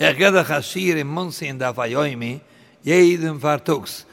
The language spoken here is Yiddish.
Er ich gehe doch als im Munzi in der Fajoymi, jeden Fartux.